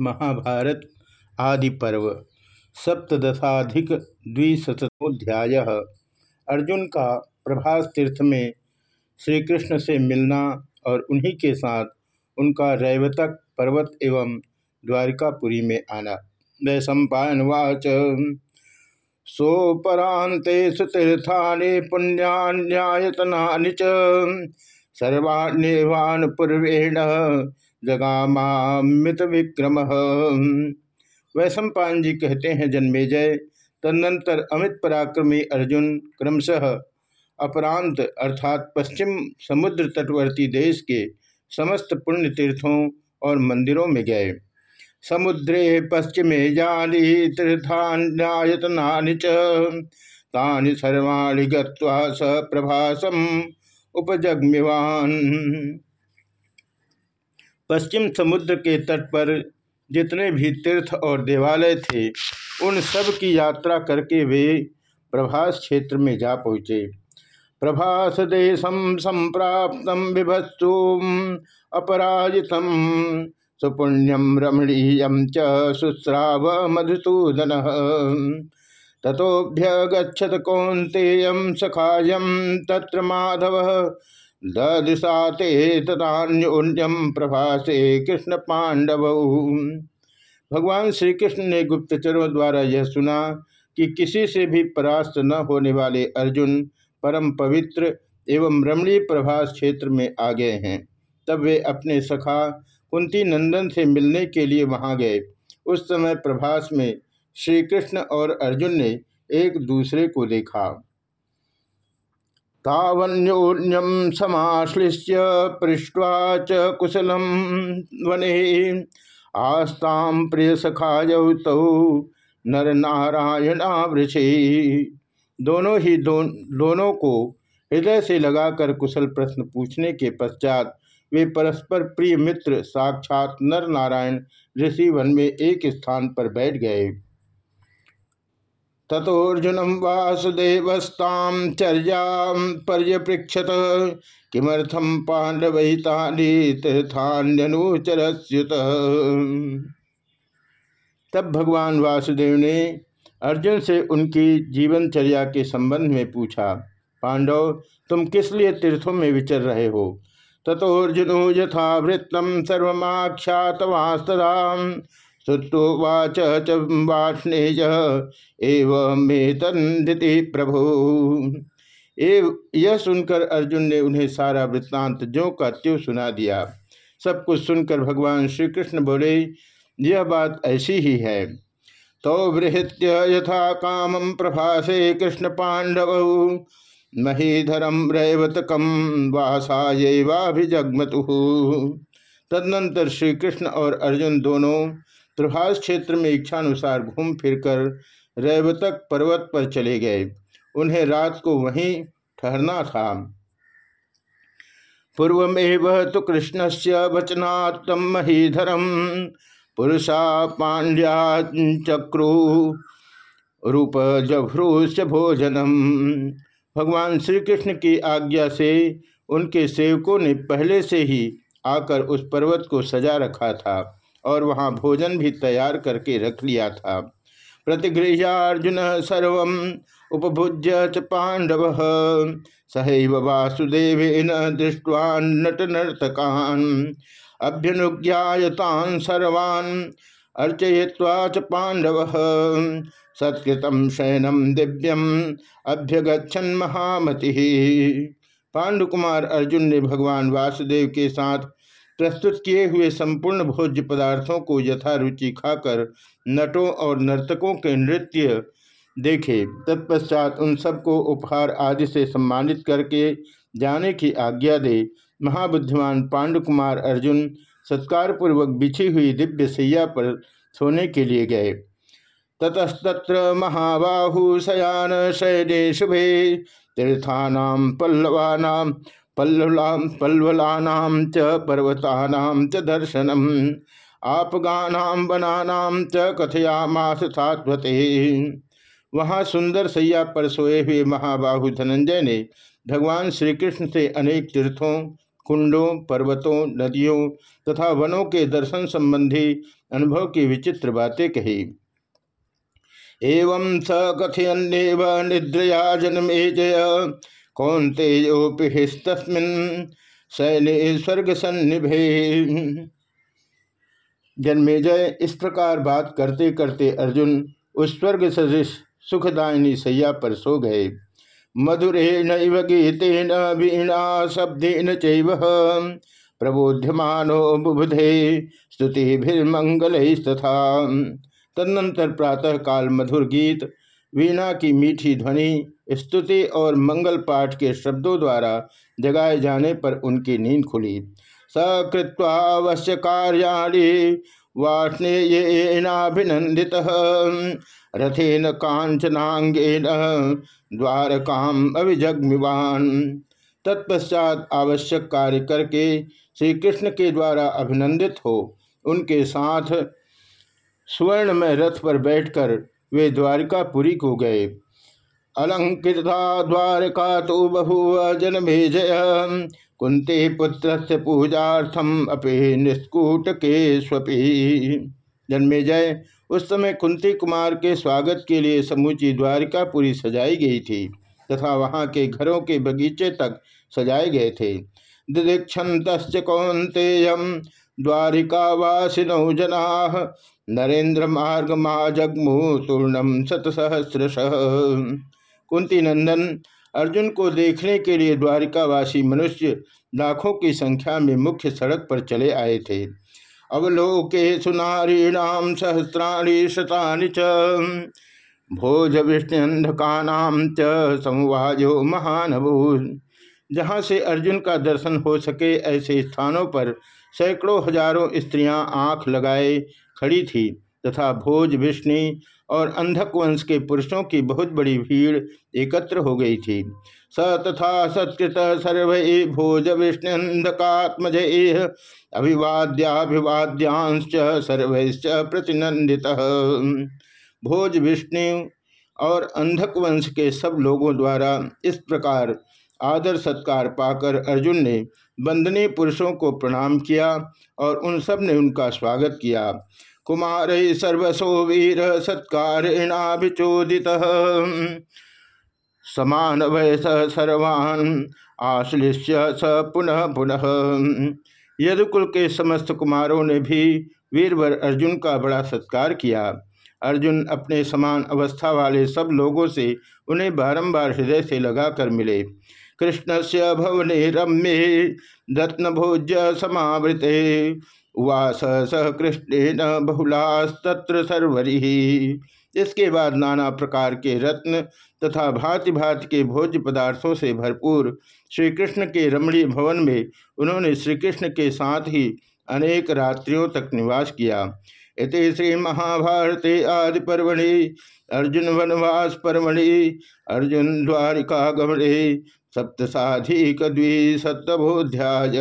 महाभारत आदि पर्व। सप्तशाधिक द्विशतोध्याय अर्जुन का प्रभास तीर्थ में श्री कृष्ण से मिलना और उन्हीं के साथ उनका रैवतक पर्वत एवं द्वारिकापुरी में आना। वैशंपावाच सोपरांते सुतीर्थानि पुण्यान्यायतना च। सर्वाण्यवान पूर्वेण जगामित विक्रम वैशंपान जी कहते हैं, जन्मेजय, तदनंतर अमित पराक्रमी अर्जुन क्रमशः अपरांत अर्थात पश्चिम समुद्र तटवर्ती देश के समस्त पुण्य तीर्थों और मंदिरों में गए। समुद्रे पश्चिमे जाली तीर्थान्यायतना तानि सर्वाणि गत्वा प्रभासम उपजग्मिवान। पश्चिम समुद्र के तट पर जितने भी तीर्थ और देवालय थे, उन सब की यात्रा करके वे प्रभास क्षेत्र में जा पहुँचे। प्रभास देशम संप्राप्त विभत्सु अपराजितम सुपुण्यम रमणीयम च मधुसूदन। तथोभ्य गच्छत कौंतेयम सखायम तत्र माधव ददिशाते तथान्योन्यम प्रभासे कृष्ण पांडव भगवान श्री कृष्ण ने गुप्तचरों द्वारा यह सुना कि किसी से भी परास्त न होने वाले अर्जुन परम पवित्र एवं रमणीय प्रभास क्षेत्र में आ गए हैं। तब वे अपने सखा कुंती नंदन से मिलने के लिए वहाँ गए। उस समय प्रभास में श्री कृष्ण और अर्जुन ने एक दूसरे को देखा। तावन्योन्यम समाश्लिष्य पृष्ठवा च कुशलम वने आस्ताम प्रिय सखायौ तौ नर नारायणावृषि दोनों ही दो, दोनों को हृदय से लगाकर कुशल प्रश्न पूछने के पश्चात वे परस्पर प्रिय मित्र साक्षात नर नारायण ऋषि वन में एक स्थान पर बैठ गए। तथोर्जुनम वासुदेवस्ताम चर्या पर्यपृक्षत किमर्थम पांडवहितानि तीर्थान्यनुचरस्युत तब भगवान वासुदेव ने अर्जुन से उनकी जीवनचर्या के संबंध में पूछा, पांडव, तुम किस लिए तीर्थों में विचर रहे हो? तथोर्जुनो यथावृत्तम सर्वमाख्यातवास्तरा श्रुवाच च वाष्णेय प्रभु। एव, यह सुनकर अर्जुन ने उन्हें सारा वृत्तांत ज्यो का त्यों सुना दिया। सब कुछ सुनकर भगवान श्री कृष्ण बोले, यह बात ऐसी ही है। तो बृहत्य यथा कामम प्रभासे कृष्ण पांडव। महीधरम रैवतकम वासाभिजगमतु तदनंतर श्री कृष्ण और अर्जुन दोनों प्रभास क्षेत्र में इच्छानुसार घूम फिरकर रैवतक पर्वत पर चले गए। उन्हें रात को वहीं ठहरना था। पूर्वमेव तो कृष्ण से वचनात्म महीधरम, पुरुषा पांड्या चक्रु रूप जभ्रूष भोजनम। भगवान श्री कृष्ण की आज्ञा से उनके सेवकों ने पहले से ही आकर उस पर्वत को सजा रखा था। और वहाँ भोजन भी तैयार करके रख लिया था। प्रतिगृह्यार्जुन सर्व उपभुज्य च पांडव। सहैव वासुदेव दृष्टवा नट नर्तकान अभ्यनुज्ञातान सर्वान् अर्चय्वा च पांडव। सत्कृतम शयनम दिव्यम अभ्यगछन महामति। पांडुकुमार अर्जुन ने भगवान वासुदेव के साथ प्रस्तुत किए हुए संपूर्ण भोज्य पदार्थों को यथारुचि खाकर नटों और नर्तकों के नृत्य देखे। तत्पश्चात उन सबको उपहार आदि से सम्मानित करके जाने की आज्ञा दे। महाबुद्धिमान पांडुकुमार अर्जुन सत्कार पूर्वक बिछी हुई दिव्य सैया पर सोने के लिए गए। ततस्तत्र महाबाहु शयान शयने शुभे, तीर्थानाम पल्लवानाम पल्लवाम पल्वलानाम च पर्वतानाम च दर्शनम आपगानाम बनानाम च कथयामास सात्वते वहाँ सुंदर सैया पर सोए हुए महाबाहु धनंजय ने भगवान श्री कृष्ण से अनेक तीर्थों, कुंडों, पर्वतों, नदियों तथा वनों के दर्शन संबंधी अनुभव की विचित्र बातें कही। एवं स कथयन्नेव निद्रया जन्मे जय। कौंतेयोपिस्तस्मिन् शैले स्वर्ग सन्निभे जन्मेजय इस प्रकार बात करते करते अर्जुन उस स्वर्ग सदृश सुखदायिनी सैया पर सो गए। मधुरेण गीतेन वीणा शब्देन चैव प्रबोध्यमानो बुबुधे स्तुतिभिर्मंगलस्तथा तदनंतर प्रातः काल मधुर गीत वीणा की मीठी ध्वनि, स्तुति और मंगल पाठ के शब्दों द्वारा जगाए जाने पर उनकी नींद खुली। सकृत्वावश्य कार्याणी वाष्णे वाष्णेयनाभिनंदित रथेन कांचनांगेन द्वारकाम अभिजग्मिवान। तत्पश्चात आवश्यक कार्य करके श्री कृष्ण के द्वारा अभिनंदित हो, उनके साथ स्वर्ण में रथ पर बैठकर वे द्वारिकापुरी को गए। अलंकृता द्वारका तो बहु जन भेजय कुंती पुत्र से पूजार्थम अपे निष्कूट के स्वपी जन्मेजय, उस समय कुंती कुमार के स्वागत के लिए समूची द्वारिकापुरी सजाई गई थी, तथा वहाँ के घरों के बगीचे तक सजाए गए थे। दिदीक्षत कौंतेयम द्वारिकावासिनौ जना नरेंद्र मार्ग जगमु तूर्णम शतसहस्रश। कुंती नंदन अर्जुन को देखने के लिए द्वारिकावासी मनुष्य लाखों की संख्या में मुख्य सड़क पर चले आए थे। अवलोके सुनारीणाम सहस्राणी शतानि च। भोज विष्णुअंधका च संवाजो महानभू जहाँ से अर्जुन का दर्शन हो सके, ऐसे स्थानों पर सैकड़ों हज़ारों स्त्रियाँ आँख लगाए खड़ी थी तथा भोज, विष्णु और अंधक वंश के पुरुषों की बहुत बड़ी भीड़ एकत्र हो गई थी। स तथा सत्कृत सर्व ए भोज, विष्णु अंधकात्मज एह अभिवाद्याभिवाद्यांश सर्वश्च प्रतिनंदित भोज, विष्णु और अंधक वंश के सब लोगों द्वारा इस प्रकार आदर सत्कार पाकर अर्जुन ने बंदनी पुरुषों को प्रणाम किया और उन सबने उनका स्वागत किया। कुमार सर्वसो वीर सत्कारिणाभिचोदित समान वयस सर्वान् आश्लिष्य स पुनः पुनः। यदुकुल के समस्त कुमारों ने भी वीरवर अर्जुन का बड़ा सत्कार किया। अर्जुन अपने समान अवस्था वाले सब लोगों से उन्हें बारंबार हृदय से लगाकर मिले। कृष्ण से भवने रम्ये रत्नभोज्य समावृते। उवास सह कृष्ण बहुलास्तत्र सर्वरी। इसके बाद नाना प्रकार के रत्न तथा भांति भांति के भोज्य पदार्थों से भरपूर श्री कृष्ण के रमणीय भवन में उन्होंने श्री कृष्ण के साथ ही अनेक रात्रियों तक निवास किया। इति श्री महाभारते आदि पर्वणि अर्जुन वनवास पर्वणि, अर्जुन द्वारिका गमने सप्तसाधिक द्विशतमोध्याय